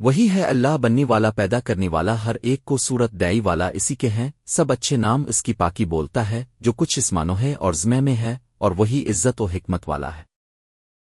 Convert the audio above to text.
وہی ہے اللہ بننے والا پیدا کرنے والا ہر ایک کو صورت دائی والا اسی کے ہیں، سب اچھے نام اس کی پاکی بولتا ہے، جو کچھ اسمانو ہے اور زمے میں ہے، اور وہی عزت و حکمت والا ہے۔